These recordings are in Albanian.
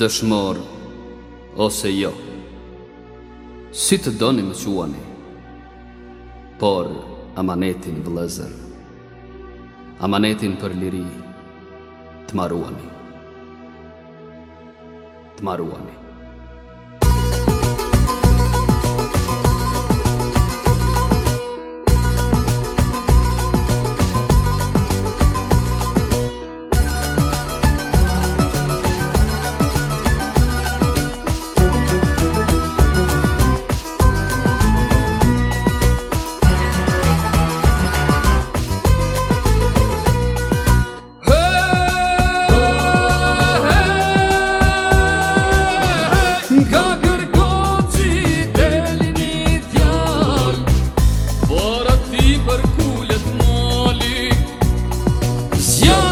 dëshmor ose jo Si të doni më quani Por amanetin vëlezër Amanetin për liri Të maruani Të maruani Yo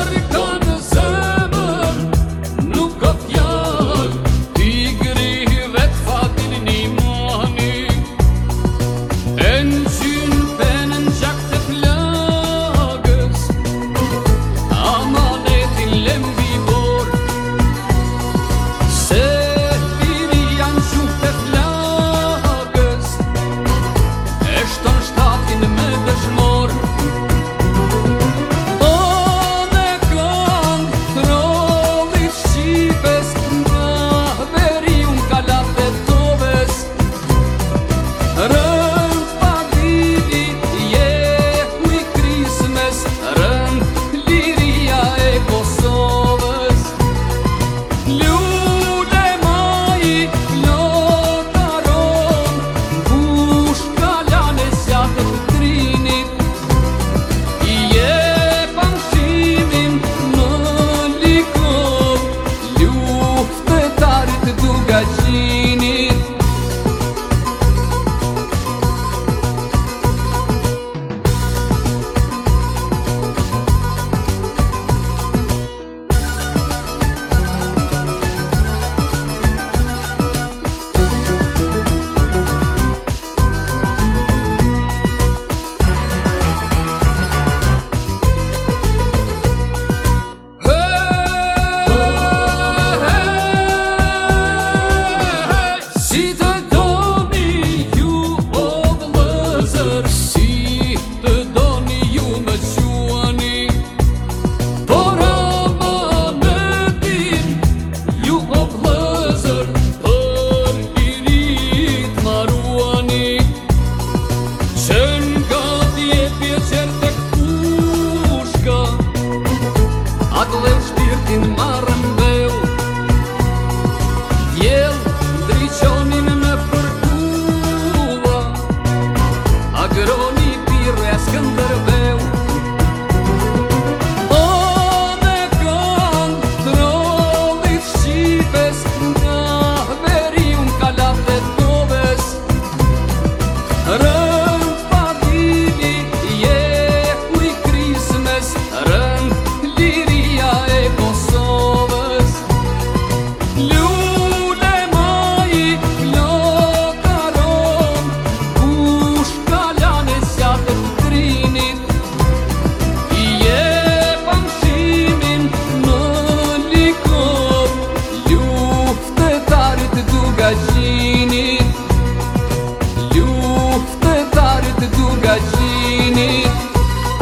do gatinho.